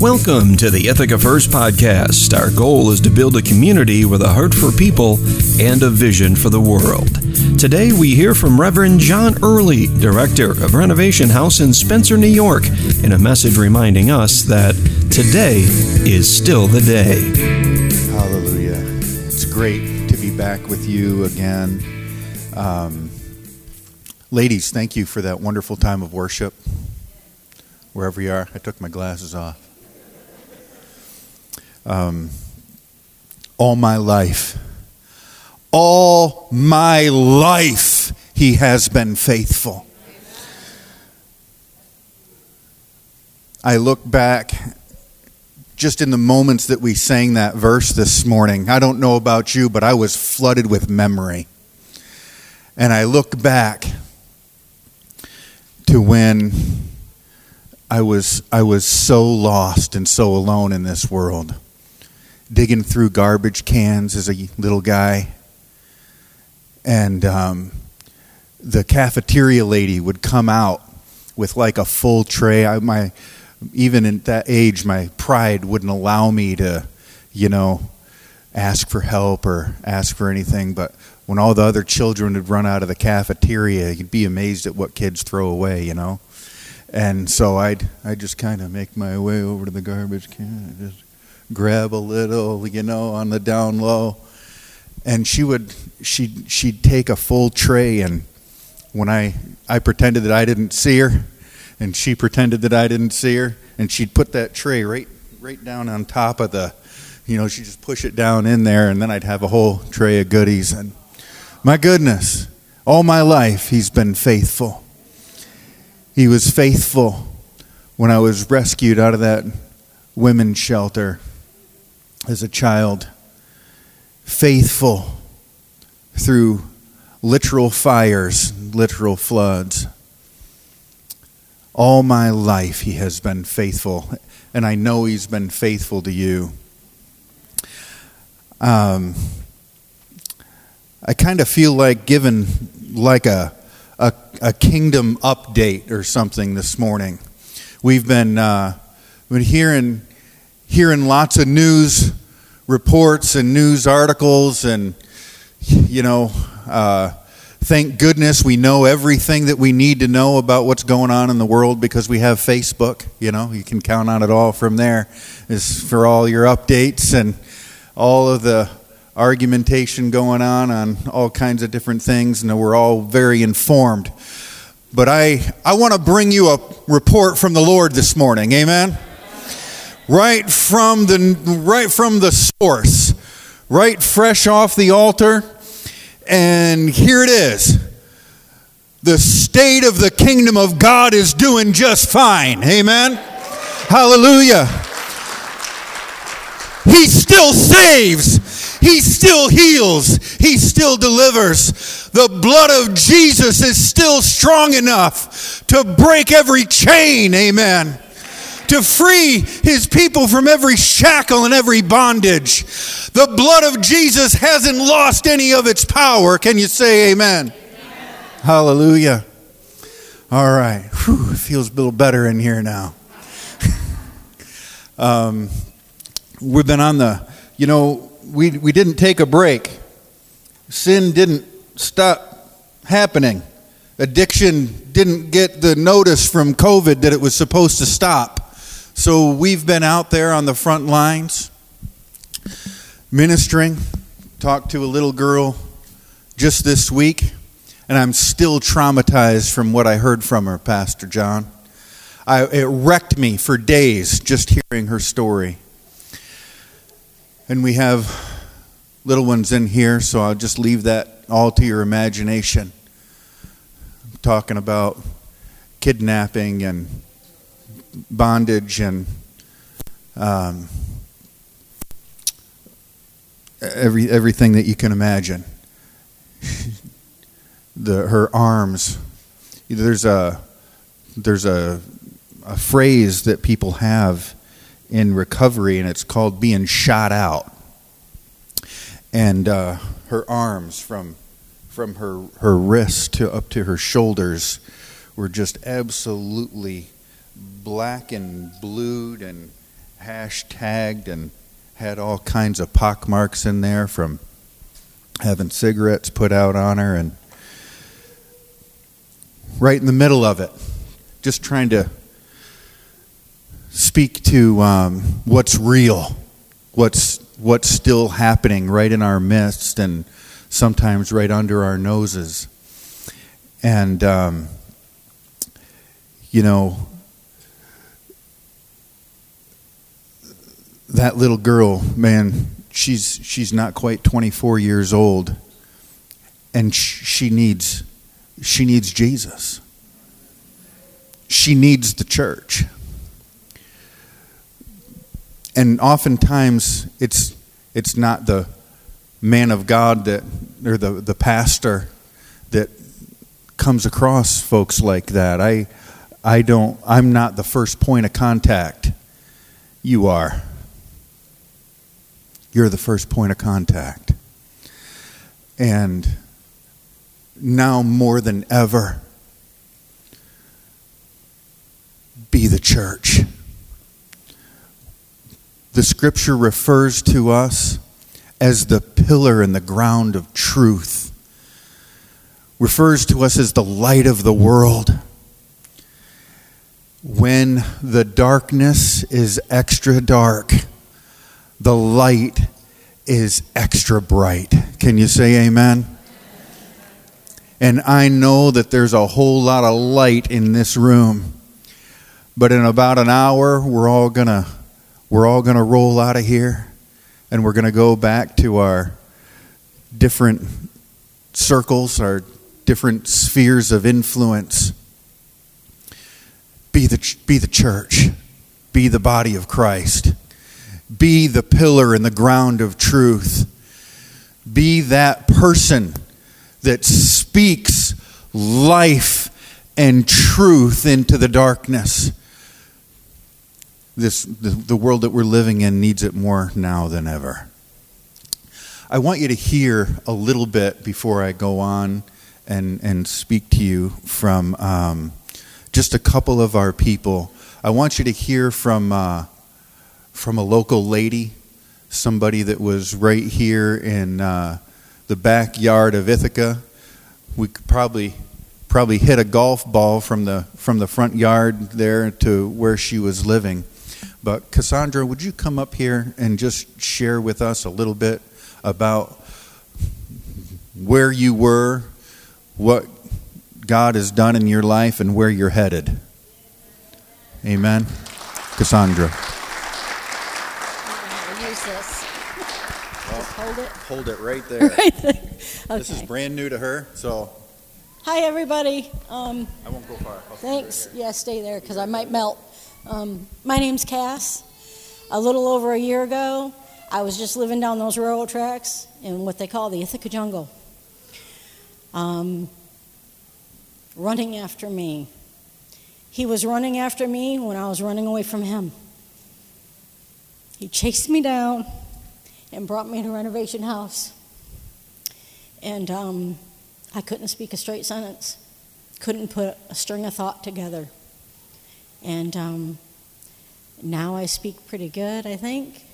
Welcome to the Ithaca First podcast. Our goal is to build a community with a heart for people and a vision for the world. Today we hear from Reverend John Early, Director of Renovation House in Spencer, New York, in a message reminding us that today is still the day. Hallelujah. It's great to be back with you again. Um, ladies, thank you for that wonderful time of worship. Wherever you are, I took my glasses off. Um, all my life, all my life, He has been faithful. I look back just in the moments that we sang that verse this morning. I don't know about you, but I was flooded with memory. And I look back to when I was, I was so lost and so alone in this world digging through garbage cans as a little guy. And um, the cafeteria lady would come out with like a full tray. I, my, even at that age, my pride wouldn't allow me to, you know, ask for help or ask for anything. But when all the other children would run out of the cafeteria, you'd be amazed at what kids throw away, you know. And so I'd I just kind of make my way over to the garbage can, just grab a little, you know, on the down low. And she would she she'd take a full tray and when I I pretended that I didn't see her and she pretended that I didn't see her and she'd put that tray right right down on top of the you know, she'd just push it down in there and then I'd have a whole tray of goodies and my goodness, all my life he's been faithful. He was faithful when I was rescued out of that women's shelter as a child, faithful through literal fires, literal floods. All my life, He has been faithful, and I know He's been faithful to you. Um, I kind of feel like giving like a, a, a kingdom update or something this morning. We've been uh, been hearing hearing lots of news reports and news articles, and, you know, uh, thank goodness we know everything that we need to know about what's going on in the world because we have Facebook. You know, you can count on it all from there is for all your updates and all of the argumentation going on on all kinds of different things, and we're all very informed. But I, I want to bring you a report from the Lord this morning. Amen right from the right from the source, right fresh off the altar. And here it is. The state of the kingdom of God is doing just fine. Amen. Hallelujah. He still saves. He still heals. He still delivers. The blood of Jesus is still strong enough to break every chain. Amen to free his people from every shackle and every bondage. The blood of Jesus hasn't lost any of its power. Can you say amen? amen. Hallelujah. All right. Whew, feels a little better in here now. um, we've been on the, you know, we, we didn't take a break. Sin didn't stop happening. Addiction didn't get the notice from COVID that it was supposed to stop. So we've been out there on the front lines ministering. Talked to a little girl just this week, and I'm still traumatized from what I heard from her, Pastor John. I, it wrecked me for days just hearing her story. And we have little ones in here, so I'll just leave that all to your imagination. I'm talking about kidnapping and bondage and um, every everything that you can imagine. the her arms. There's a there's a a phrase that people have in recovery, and it's called being shot out. And uh, her arms from from her her wrist to up to her shoulders were just absolutely black and blued and hashtagged and had all kinds of pock marks in there from having cigarettes put out on her and right in the middle of it just trying to speak to um, what's real what's what's still happening right in our midst and sometimes right under our noses. And um, you know that little girl, man, she's she's not quite 24 years old, and sh- she needs she needs Jesus. She needs the church. And oftentimes it's it's not the man of God that or the, the pastor that comes across folks like that. I I don't I'm not the first point of contact. You are. You're the first point of contact. And now more than ever, be the church. The scripture refers to us as the pillar and the ground of truth, refers to us as the light of the world. When the darkness is extra dark, the light is extra bright. Can you say amen? And I know that there's a whole lot of light in this room. But in about an hour, we're all going to we're all going to roll out of here and we're going to go back to our different circles, our different spheres of influence. Be the be the church. Be the body of Christ. Be the pillar and the ground of truth. Be that person that speaks life and truth into the darkness. This, the, the world that we're living in needs it more now than ever. I want you to hear a little bit before I go on and, and speak to you from um, just a couple of our people. I want you to hear from uh, from a local lady, somebody that was right here in uh, the backyard of Ithaca. We could probably probably hit a golf ball from the from the front yard there to where she was living. But Cassandra, would you come up here and just share with us a little bit about where you were, what God has done in your life, and where you're headed? Amen. Cassandra. hold it right there. right there. Okay. This is brand new to her, so. Hi, everybody. Um, I won't go far. thanks. Right yeah, stay there because I might melt. Um, my name's Cass. A little over a year ago, I was just living down those railroad tracks in what they call the Ithaca jungle. Um, running after me. He was running after me when I was running away from him. He chased me down and brought me to Renovation House. And um, I couldn't speak a straight sentence, couldn't put a string of thought together. And um, now I speak pretty good, I think.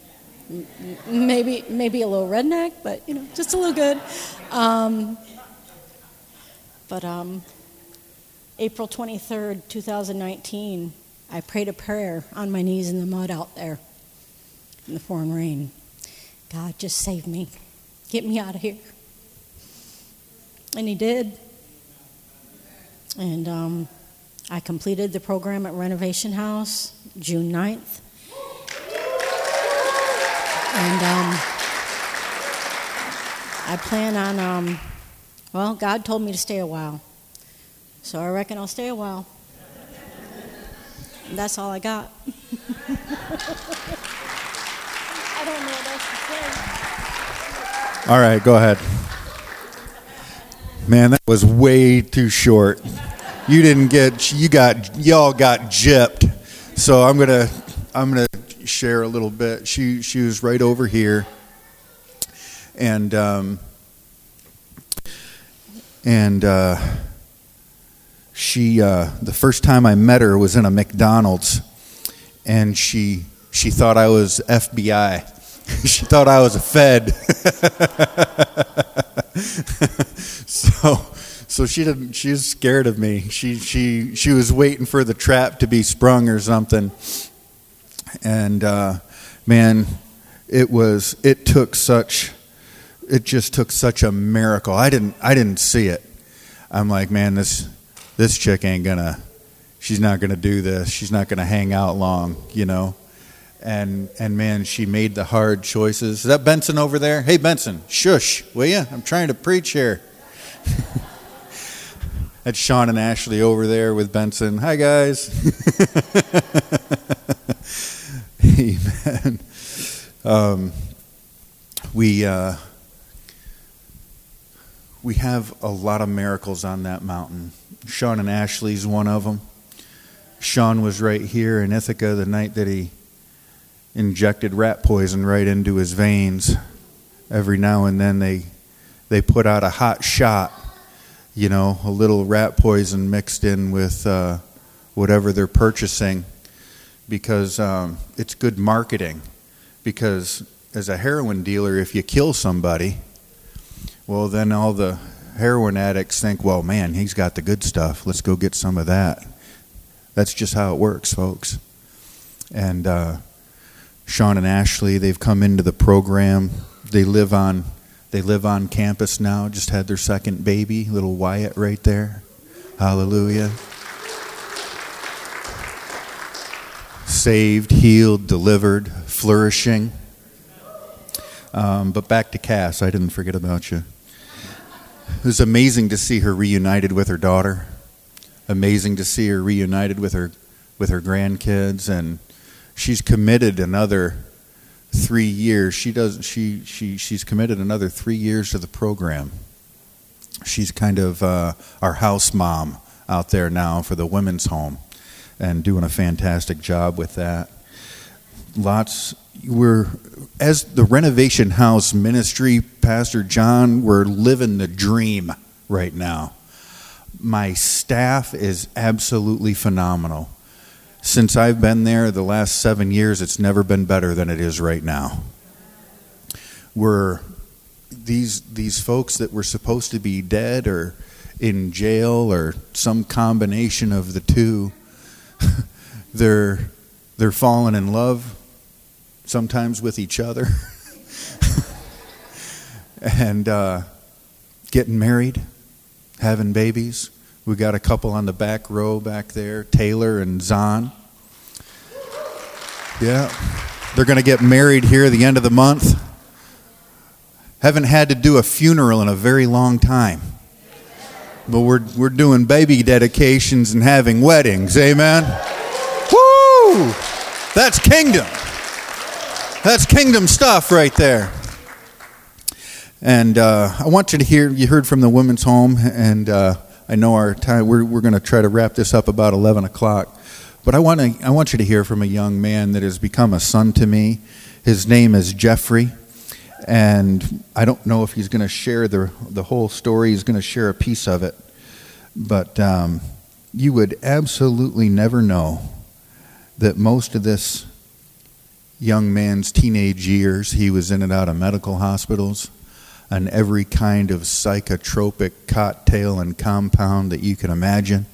Maybe, maybe a little redneck, but you know, just a little good. Um, but um, April 23rd, 2019, I prayed a prayer on my knees in the mud out there in the pouring rain. God, just save me. Get me out of here. And He did. And um, I completed the program at Renovation House June 9th. And um, I plan on, um, well, God told me to stay a while. So I reckon I'll stay a while. And that's all I got. All right, go ahead. Man, that was way too short. You didn't get you got y'all got gypped. So I'm gonna I'm gonna share a little bit. She she was right over here, and um, and uh, she uh, the first time I met her was in a McDonald's, and she she thought I was FBI. she thought I was a Fed. so, so she didn't. She was scared of me. She she she was waiting for the trap to be sprung or something. And uh, man, it was. It took such. It just took such a miracle. I didn't. I didn't see it. I'm like, man, this this chick ain't gonna. She's not gonna do this. She's not gonna hang out long. You know and and man, she made the hard choices. Is that Benson over there? Hey, Benson, shush, will you? I'm trying to preach here. That's Sean and Ashley over there with Benson. Hi, guys. Amen. Um, we uh, we have a lot of miracles on that mountain. Sean and Ashley's one of them. Sean was right here in Ithaca the night that he injected rat poison right into his veins. Every now and then they they put out a hot shot, you know, a little rat poison mixed in with uh, whatever they're purchasing, because um, it's good marketing. Because as a heroin dealer, if you kill somebody, well, then all the heroin addicts think, well, man, he's got the good stuff. Let's go get some of that. That's just how it works, folks. And uh, Sean and Ashley, they've come into the program. They live on they live on campus now. Just had their second baby, little Wyatt right there. Hallelujah. Saved, healed, delivered, flourishing. Um, but back to Cass. I didn't forget about you. It was amazing to see her reunited with her daughter. Amazing to see her reunited with her with her grandkids and she's committed another three years. She does. She she she's committed another three years to the program. She's kind of uh, our house mom out there now for the women's home, and doing a fantastic job with that. Lots. We're as the renovation house ministry, Pastor John. We're living the dream right now. My staff is absolutely phenomenal since I've been there the last seven years, it's never been better than it is right now. We're these these folks that were supposed to be dead or in jail or some combination of the two. they're they're falling in love sometimes with each other and uh, getting married, having babies. We got a couple on the back row back there, Taylor and Zahn. Yeah. They're going to get married here the end of the month. Haven't had to do a funeral in a very long time. But we're, we're doing baby dedications and having weddings. Amen. Woo! That's kingdom. That's kingdom stuff right there. And uh, I want you to hear, you heard from the women's home, and uh, I know our time, we're, we're going to try to wrap this up about 11 o'clock. But I want, to, I want you to hear from a young man that has become a son to me. His name is Jeffrey. And I don't know if he's going to share the, the whole story, he's going to share a piece of it. But um, you would absolutely never know that most of this young man's teenage years, he was in and out of medical hospitals on every kind of psychotropic cocktail and compound that you can imagine.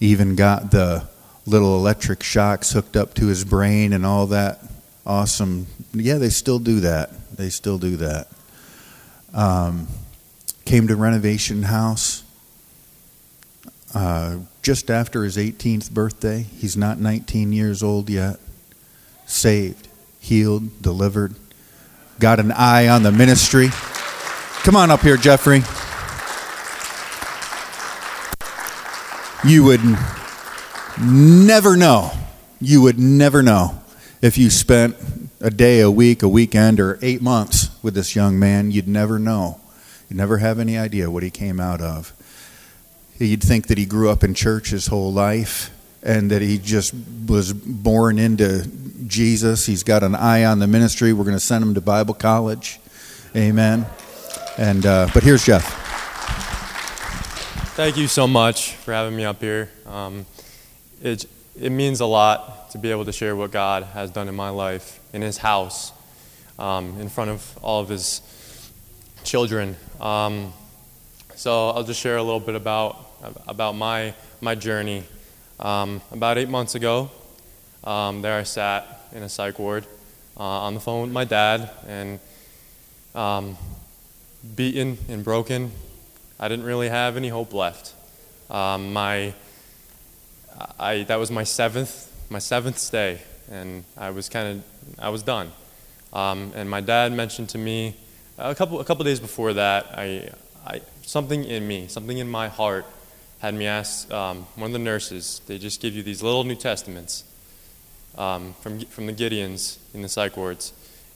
Even got the little electric shocks hooked up to his brain and all that awesome. Yeah, they still do that. They still do that. Um, came to Renovation House uh, just after his 18th birthday. He's not 19 years old yet. Saved, healed, delivered. Got an eye on the ministry. Come on up here, Jeffrey. You would never know. You would never know if you spent a day, a week, a weekend, or eight months with this young man. You'd never know. You'd never have any idea what he came out of. You'd think that he grew up in church his whole life and that he just was born into Jesus. He's got an eye on the ministry. We're going to send him to Bible college. Amen. And uh, but here's Jeff. Thank you so much for having me up here. Um, it's it means a lot to be able to share what God has done in my life, in His house, um, in front of all of His children. Um, so I'll just share a little bit about about my my journey. Um, about eight months ago, um, there I sat in a psych ward uh, on the phone with my dad, and um, beaten and broken. I didn't really have any hope left. Um, my I, that was my seventh my seventh stay, and I was kind of I was done. Um, and my dad mentioned to me a couple a couple days before that, I, I something in me, something in my heart, had me ask um, one of the nurses. They just give you these little New Testaments um, from from the Gideons in the psych wards,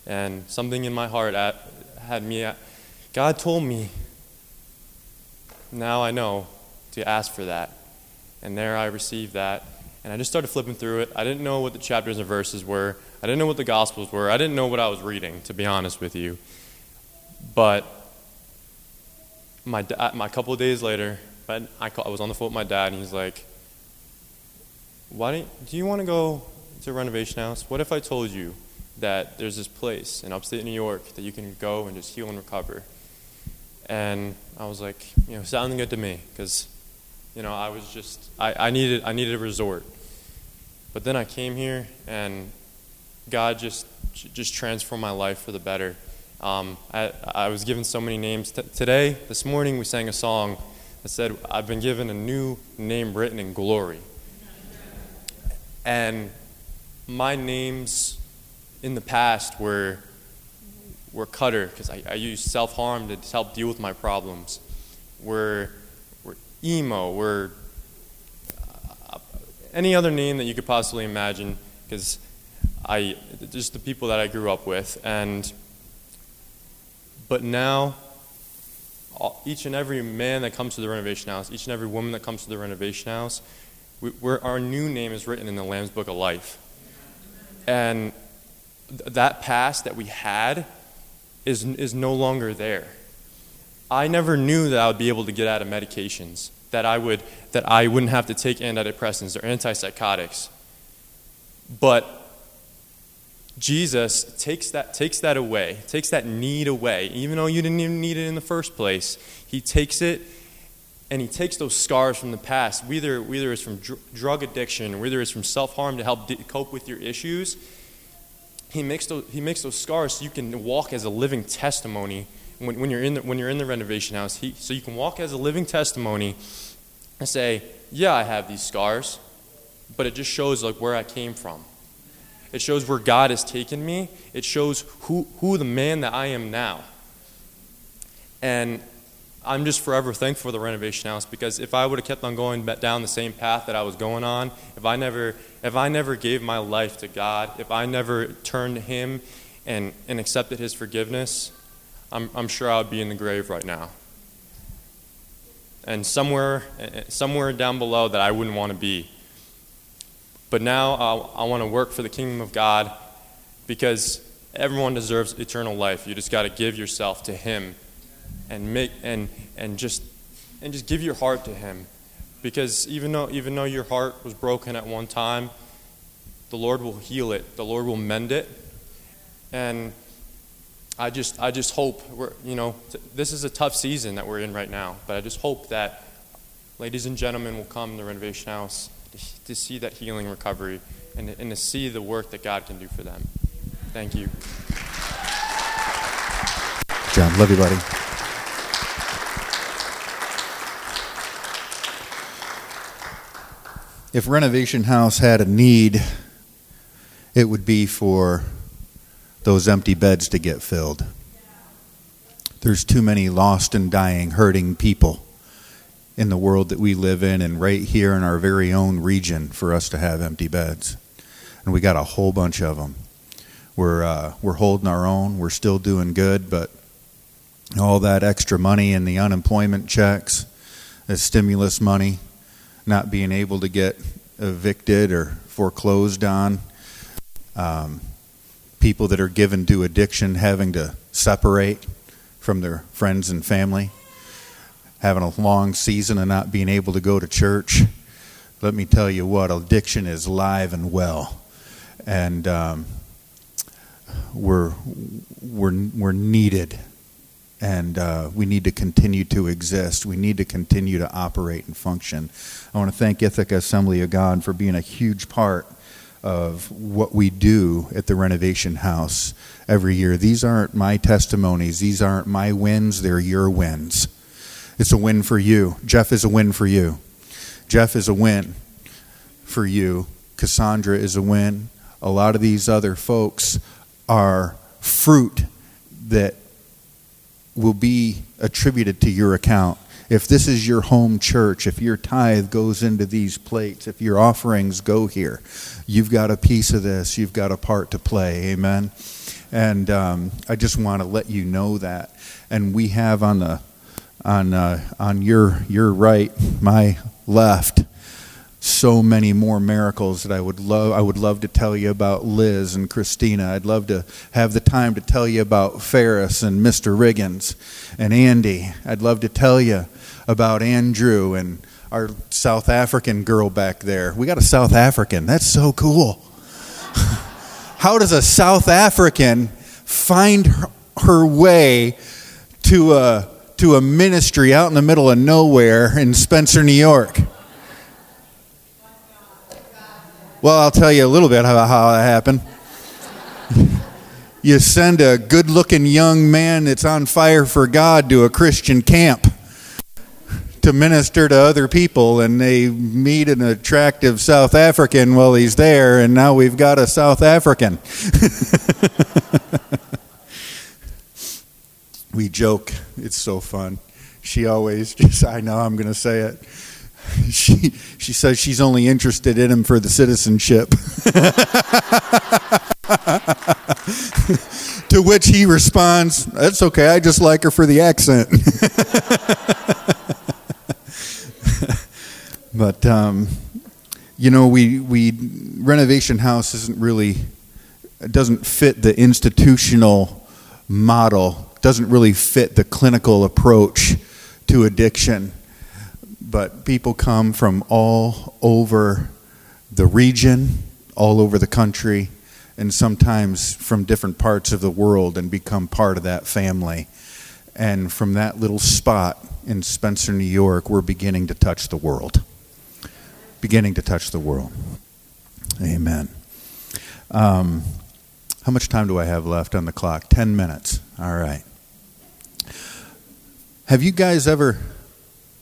and something in my heart at, had me. At, God told me. Now I know to ask for that. And there I received that. And I just started flipping through it. I didn't know what the chapters and verses were. I didn't know what the Gospels were. I didn't know what I was reading, to be honest with you. But my, my couple of days later, but I, I was on the phone with my dad, and he's like, Why don't, do you want to go to a renovation house? What if I told you that there's this place in upstate New York that you can go and just heal and recover? And I was like, you know, sounding good to me, because you know, I was just I, I needed I needed a resort. But then I came here and God just just transformed my life for the better. Um, I, I was given so many names. T- today, this morning, we sang a song that said, I've been given a new name written in glory. And my names in the past were, were Cutter, because I, I used self harm to help deal with my problems, were were emo Were uh, any other name that you could possibly imagine, because I just the people that I grew up with, and but now each and every man that comes to the renovation house, each and every woman that comes to the renovation house, we, our new name is written in the Lamb's Book of Life, and th- that past that we had is is no longer there. I never knew that I would be able to get out of medications, that I, would, that I wouldn't have to take antidepressants or antipsychotics. But Jesus takes that, takes that away, takes that need away, even though you didn't even need it in the first place. He takes it and he takes those scars from the past, whether, whether it's from dr- drug addiction, whether it's from self harm to help cope with your issues. He makes, those, he makes those scars so you can walk as a living testimony when, when, you're in the, when you're in the renovation house, he, so you can walk as a living testimony and say, yeah, I have these scars, but it just shows like where I came from. It shows where God has taken me. It shows who, who the man that I am now. And I'm just forever thankful for the renovation house because if I would have kept on going down the same path that I was going on, if I never, if I never gave my life to God, if I never turned to Him and, and accepted His forgiveness, I'm, I'm sure I would be in the grave right now. And somewhere, eh, eh, somewhere down below that I wouldn't want to be. But now I, I want to work for the kingdom of God because everyone deserves eternal life. You just got to give yourself to Him and make and and just and just give your heart to Him, because even though even though your heart was broken at one time, the Lord will heal it. The Lord will mend it, and I just, I just hope we're, you know, this is a tough season that we're in right now, but I just hope that ladies and gentlemen will come to the renovation house to, to see that healing recovery and, and to see the work that God can do for them. Thank you. John, love you, buddy. If Renovation House had a need, it would be for those empty beds to get filled. There's too many lost and dying, hurting people in the world that we live in and right here in our very own region for us to have empty beds. And we got a whole bunch of them. We're, uh, we're holding our own, we're still doing good, but all that extra money and the unemployment checks, the stimulus money, not being able to get evicted or foreclosed on. Um, people that are given to addiction having to separate from their friends and family, having a long season and not being able to go to church, let me tell you what, addiction is live and well. And um, we're, we're, we're needed. And uh, we need to continue to exist. We need to continue to operate and function. I want to thank Ithaca Assembly of God for being a huge part of what we do at the renovation house every year. These aren't my testimonies, these aren't my wins, they're your wins. It's a win for you. Jeff is a win for you. Jeff is a win for you. Cassandra is a win. A lot of these other folks are fruit that will be attributed to your account if this is your home church, if your tithe goes into these plates, if your offerings go here, you've got a piece of this, you've got a part to play. Amen. And um, I just want to let you know that. And we have on the on uh, on your your right, my left, so many more miracles that I would love I would love to tell you about Liz and Christina. I'd love to have the time to tell you about Ferris and Mr. Riggins and Andy. I'd love to tell you about Andrew and our South African girl back there. We got a South African. That's so cool. How does a South African find her, her way to a to a ministry out in the middle of nowhere in Spencer, New York? Well, I'll tell you a little bit about how that happened. you send a good looking young man that's on fire for God to a Christian camp to minister to other people, and they meet an attractive South African while he's there, and now we've got a South African. we joke, it's so fun. She always just, I know I'm going to say it she she says she's only interested in him for the citizenship. to which he responds, "That's okay. I just like her for the accent." but um, you know, we we renovation house isn't really doesn't fit the institutional model. Doesn't really fit the clinical approach to addiction but people come from all over the region, all over the country, and sometimes from different parts of the world and become part of that family. And from that little spot in Spencer, New York, we're beginning to touch the world. Beginning to touch the world. Amen. Um, how much time do I have left on the clock? Ten minutes. All right. Have you guys ever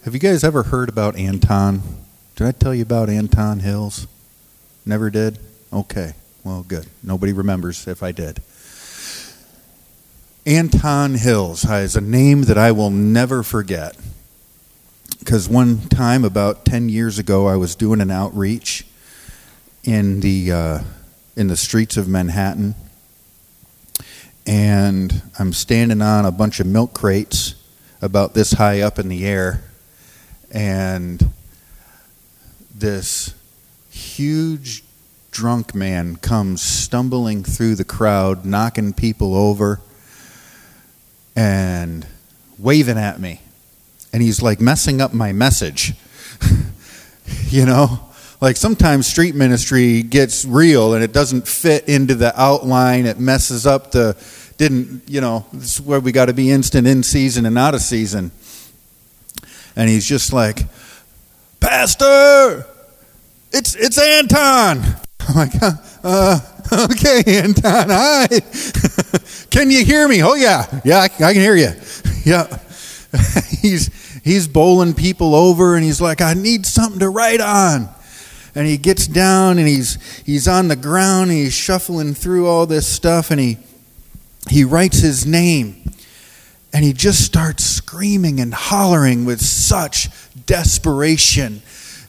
have you guys ever heard about Anton? Did I tell you about Anton Hills? Never did? Okay. Well, good. Nobody remembers if I did. Anton Hills is a name that I will never forget. Because one time, about 10 years ago, I was doing an outreach in the, uh, in the streets of Manhattan. And I'm standing on a bunch of milk crates about this high up in the air and this huge drunk man comes stumbling through the crowd, knocking people over and waving at me. And he's like messing up my message. you know? Like sometimes street ministry gets real and it doesn't fit into the outline. It messes up the, didn't, you know, this is where we got to be instant in season and out of season and he's just like, Pastor, it's it's Anton. I'm like, uh, okay, Anton, hi. can you hear me? Oh yeah, yeah, I, I can hear you. Yeah, he's he's bowling people over, and he's like, I need something to write on. And he gets down, and he's he's on the ground, and he's shuffling through all this stuff, and he he writes his name and he just starts screaming and hollering with such desperation.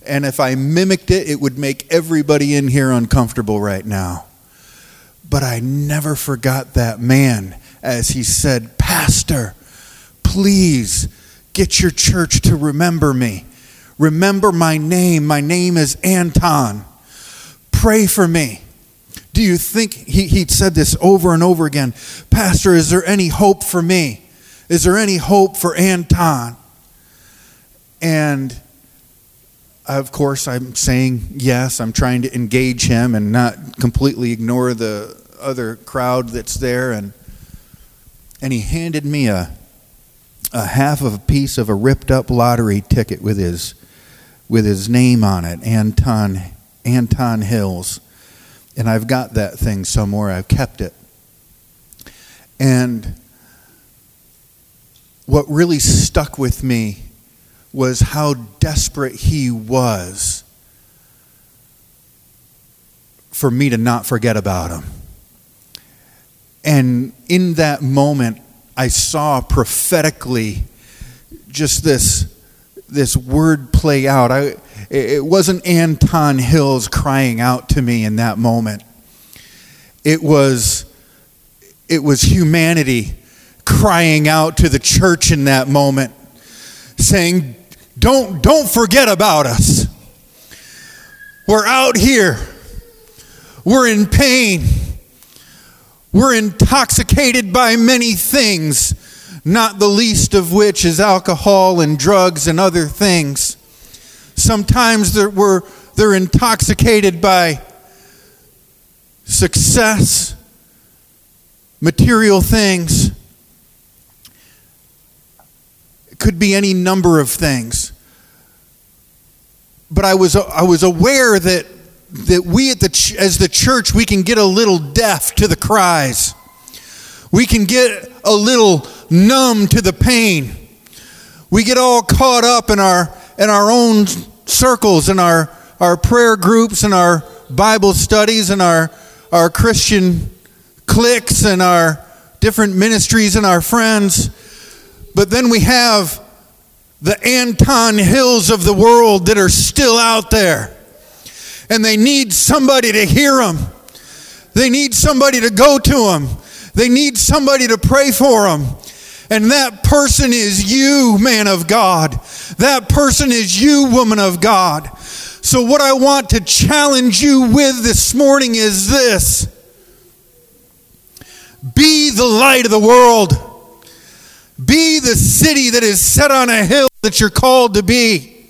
And if I mimicked it, it would make everybody in here uncomfortable right now. But I never forgot that man as he said, Pastor, please get your church to remember me. Remember my name. My name is Anton. Pray for me. Do you think, he, he said this over and over again, Pastor, is there any hope for me? Is there any hope for Anton? And of course, I'm saying yes. I'm trying to engage him and not completely ignore the other crowd that's there. And and he handed me a a half of a piece of a ripped up lottery ticket with his with his name on it, Anton Anton Hills. And I've got that thing somewhere. I've kept it. And what really stuck with me was how desperate he was for me to not forget about him. And in that moment, I saw prophetically just this, this word play out. I, it wasn't Anton Hills crying out to me in that moment. It was, it was humanity crying out to the church in that moment, saying, don't, don't forget about us. We're out here. We're in pain. We're intoxicated by many things, not the least of which is alcohol and drugs and other things. Sometimes they're, we're, they're intoxicated by success, material things. It could be any number of things. But I was, I was aware that, that we at the, as the church, we can get a little deaf to the cries. We can get a little numb to the pain. We get all caught up in our, in our own circles, in our, our prayer groups, and our Bible studies, and our, our Christian cliques, and our different ministries, and our friends. But then we have the Anton Hills of the world that are still out there. And they need somebody to hear them. They need somebody to go to them. They need somebody to pray for them. And that person is you, man of God. That person is you, woman of God. So, what I want to challenge you with this morning is this be the light of the world. Be the city that is set on a hill that you're called to be.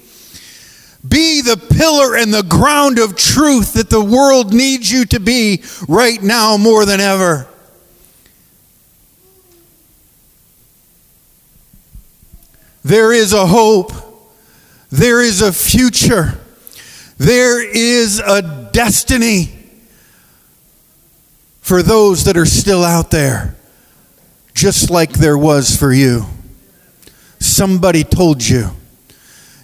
Be the pillar and the ground of truth that the world needs you to be right now more than ever. There is a hope. There is a future. There is a destiny for those that are still out there, just like there was for you. Somebody told you.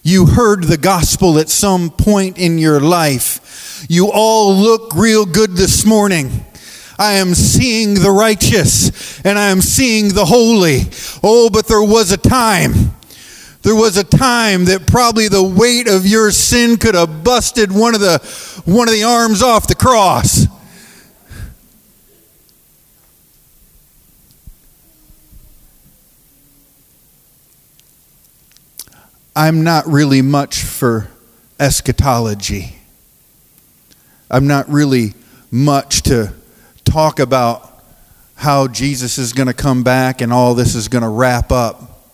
You heard the gospel at some point in your life. You all look real good this morning. I am seeing the righteous and I am seeing the holy. Oh, but there was a time. There was a time that probably the weight of your sin could have busted one of the one of the arms off the cross. I'm not really much for eschatology. I'm not really much to talk about how Jesus is going to come back and all this is going to wrap up.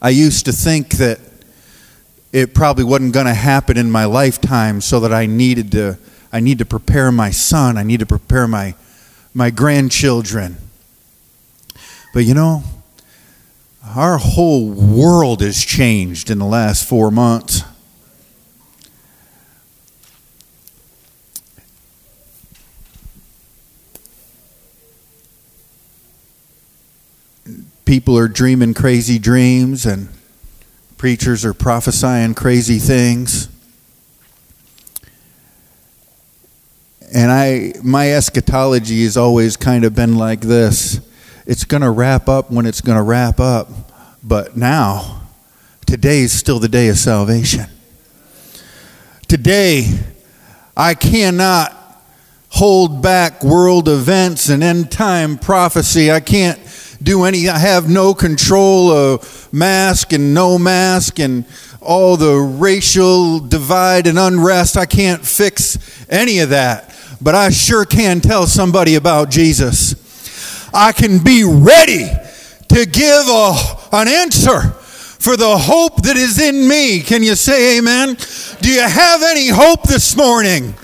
I used to think that it probably wasn't going to happen in my lifetime so that I needed to I need to prepare my son, I need to prepare my my grandchildren. But you know, our whole world has changed in the last four months. People are dreaming crazy dreams, and preachers are prophesying crazy things. And I, my eschatology has always kind of been like this it's going to wrap up when it's going to wrap up. But now, today is still the day of salvation. Today, I cannot hold back world events and end time prophecy. I can't do any, I have no control of mask and no mask and all the racial divide and unrest. I can't fix any of that. But I sure can tell somebody about Jesus. I can be ready to give a, an answer for the hope that is in me. Can you say amen? Do you have any hope this morning?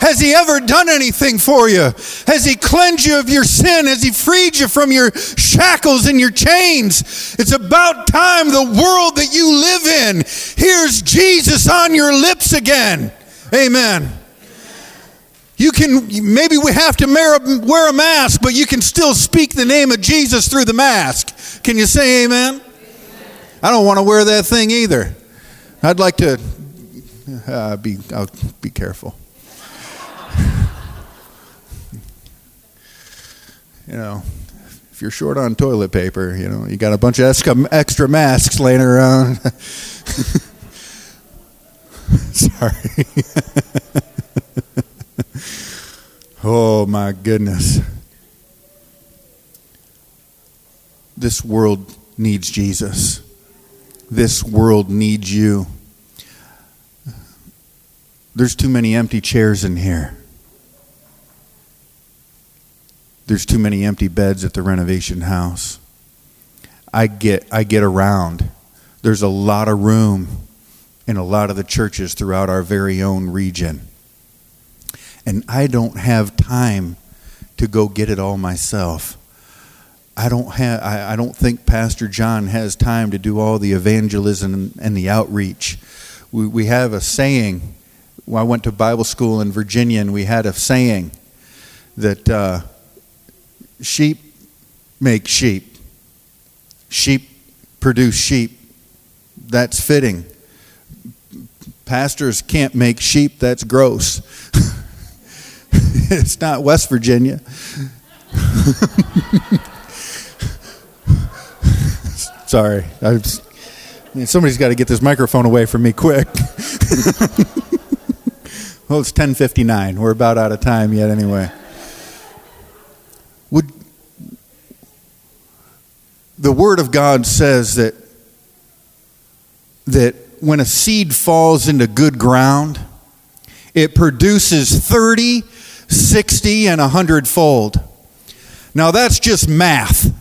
Has he ever done anything for you? Has he cleansed you of your sin? Has he freed you from your shackles and your chains? It's about time the world that you live in hears Jesus on your lips again. Amen. You can, maybe we have to wear a mask, but you can still speak the name of Jesus through the mask. Can you say amen? I don't want to wear that thing either. I'd like to uh, be, I'll be careful. you know, if you're short on toilet paper, you know, you got a bunch of extra masks laying around. Sorry. oh my goodness. This world needs Jesus. This world needs you. There's too many empty chairs in here. There's too many empty beds at the renovation house. I get I get around. There's a lot of room in a lot of the churches throughout our very own region. And I don't have time to go get it all myself. I don't have I, I don't think Pastor John has time to do all the evangelism and the outreach. We we have a saying. I went to Bible school in Virginia and we had a saying that uh, sheep make sheep. Sheep produce sheep. That's fitting. Pastors can't make sheep, that's gross. it's not West Virginia. Sorry. I mean, somebody's got to get this microphone away from me quick. well, it's 10:59. We're about out of time yet anyway. Would the word of God says that that when a seed falls into good ground, it produces 30, 60 and 100 fold. Now that's just math.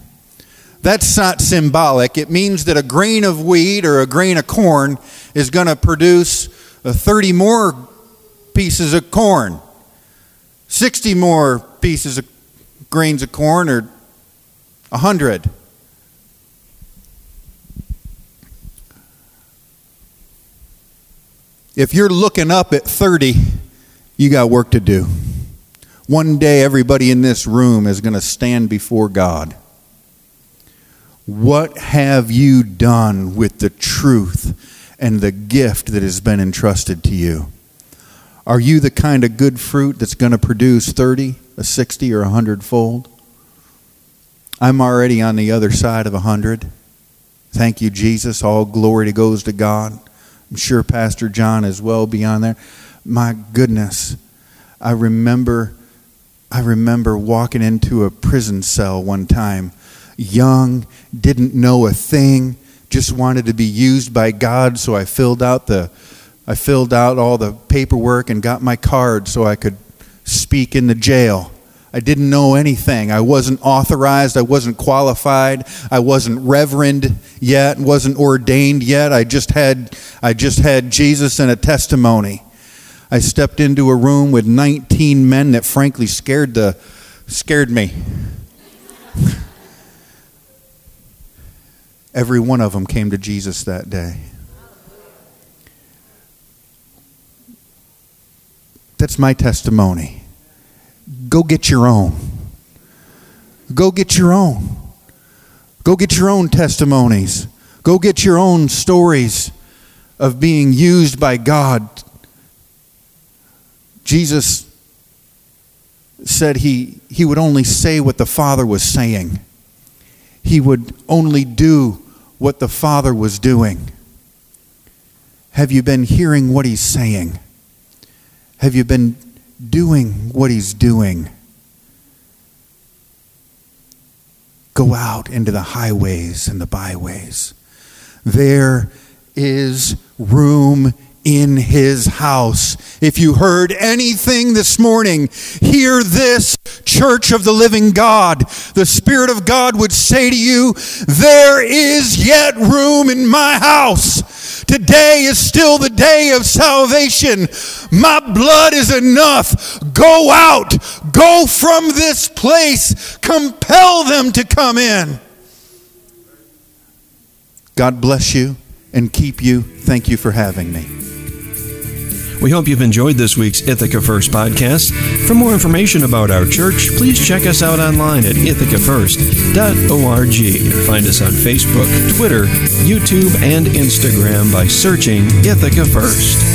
That's not symbolic. It means that a grain of wheat or a grain of corn is going to produce uh, 30 more pieces of corn, 60 more pieces of grains of corn or a hundred. If you're looking up at 30, you got work to do. One day, everybody in this room is going to stand before God. What have you done with the truth and the gift that has been entrusted to you? Are you the kind of good fruit that's going to produce 30, a 60, or a 100 fold? I'm already on the other side of a 100. Thank you, Jesus. All glory goes to God. I'm sure Pastor John is well beyond there. My goodness. I remember I remember walking into a prison cell one time, young, didn't know a thing, just wanted to be used by God, so I filled out the I filled out all the paperwork and got my card so I could speak in the jail. I didn't know anything. I wasn't authorized. I wasn't qualified. I wasn't reverend yet. wasn't ordained yet. I just had I just had Jesus and a testimony. I stepped into a room with 19 men that frankly scared the scared me. Every one of them came to Jesus that day. That's my testimony. Go get your own. Go get your own. Go get your own testimonies. Go get your own stories of being used by God. Jesus said he, he would only say what the Father was saying, he would only do what the Father was doing. Have you been hearing what he's saying? Have you been doing what he's doing. Go out into the highways and the byways. There is room in his house. If you heard anything this morning, hear this church of the living God, the Spirit of God would say to you, There is yet room in my house. Today is still the day of salvation. My blood is enough. Go out, go from this place, compel them to come in. God bless you and keep you. Thank you for having me. We hope you've enjoyed this week's Ithaca First podcast. For more information about our church, please check us out online at ithacafirst.org. Find us on Facebook, Twitter, YouTube, and Instagram by searching Ithaca First.